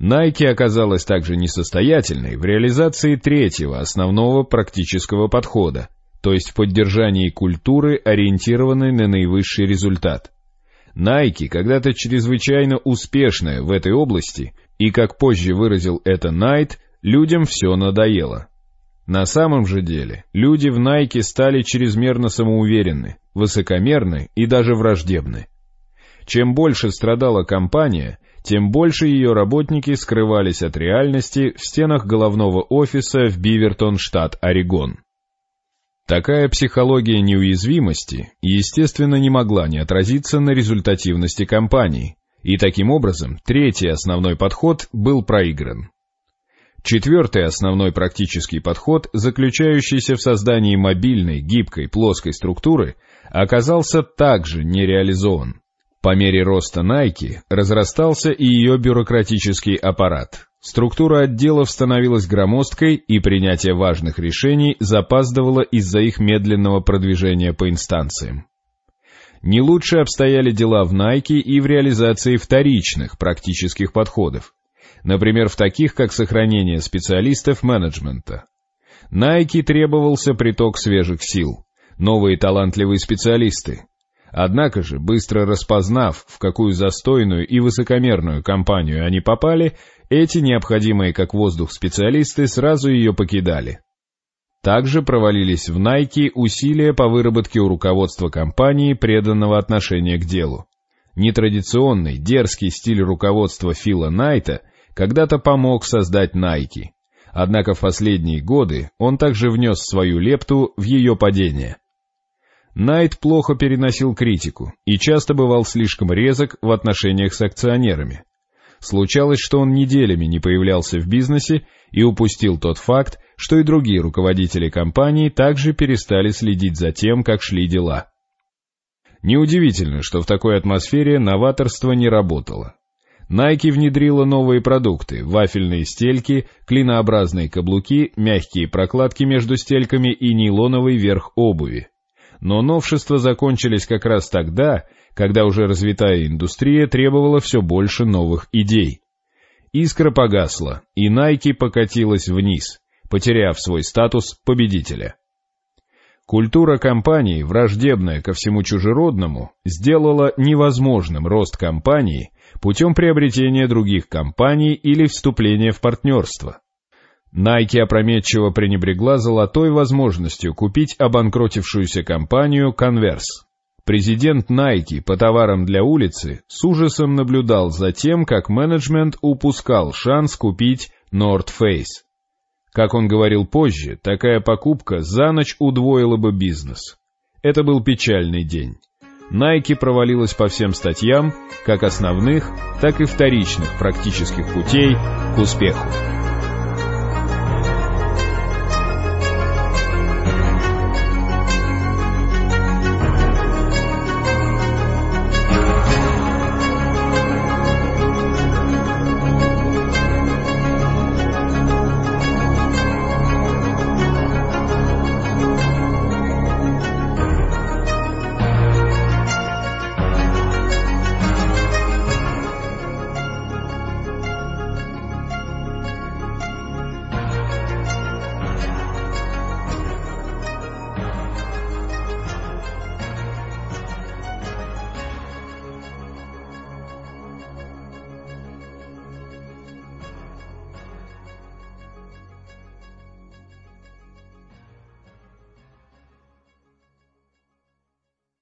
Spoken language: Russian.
Nike оказалась также несостоятельной в реализации третьего основного практического подхода, то есть в поддержании культуры, ориентированной на наивысший результат. Nike когда-то чрезвычайно успешная в этой области, и, как позже выразил это Найт, людям все надоело. На самом же деле, люди в Nike стали чрезмерно самоуверенны, высокомерны и даже враждебны. Чем больше страдала компания, тем больше ее работники скрывались от реальности в стенах головного офиса в Бивертон, штат Орегон. Такая психология неуязвимости, естественно, не могла не отразиться на результативности компании, и таким образом третий основной подход был проигран. Четвертый основной практический подход, заключающийся в создании мобильной, гибкой, плоской структуры, оказался также не реализован. По мере роста Nike разрастался и ее бюрократический аппарат. Структура отделов становилась громоздкой, и принятие важных решений запаздывало из-за их медленного продвижения по инстанциям. Не лучше обстояли дела в Nike и в реализации вторичных практических подходов, например, в таких, как сохранение специалистов менеджмента. Nike требовался приток свежих сил, новые талантливые специалисты. Однако же, быстро распознав, в какую застойную и высокомерную компанию они попали, эти необходимые как воздух специалисты сразу ее покидали. Также провалились в Nike усилия по выработке у руководства компании преданного отношения к делу. Нетрадиционный, дерзкий стиль руководства Фила Найта когда-то помог создать Nike. Однако в последние годы он также внес свою лепту в ее падение. Найт плохо переносил критику и часто бывал слишком резок в отношениях с акционерами. Случалось, что он неделями не появлялся в бизнесе и упустил тот факт, что и другие руководители компании также перестали следить за тем, как шли дела. Неудивительно, что в такой атмосфере новаторство не работало. Nike внедрила новые продукты, вафельные стельки, клинообразные каблуки, мягкие прокладки между стельками и нейлоновый верх обуви. Но новшества закончились как раз тогда, когда уже развитая индустрия требовала все больше новых идей. Искра погасла, и Nike покатилась вниз, потеряв свой статус победителя. Культура компании, враждебная ко всему чужеродному, сделала невозможным рост компании путем приобретения других компаний или вступления в партнерство. Nike опрометчиво пренебрегла золотой возможностью купить обанкротившуюся компанию Converse. Президент Nike по товарам для улицы с ужасом наблюдал за тем, как менеджмент упускал шанс купить North Face. Как он говорил позже, такая покупка за ночь удвоила бы бизнес. Это был печальный день. Nike провалилась по всем статьям, как основных, так и вторичных практических путей к успеху.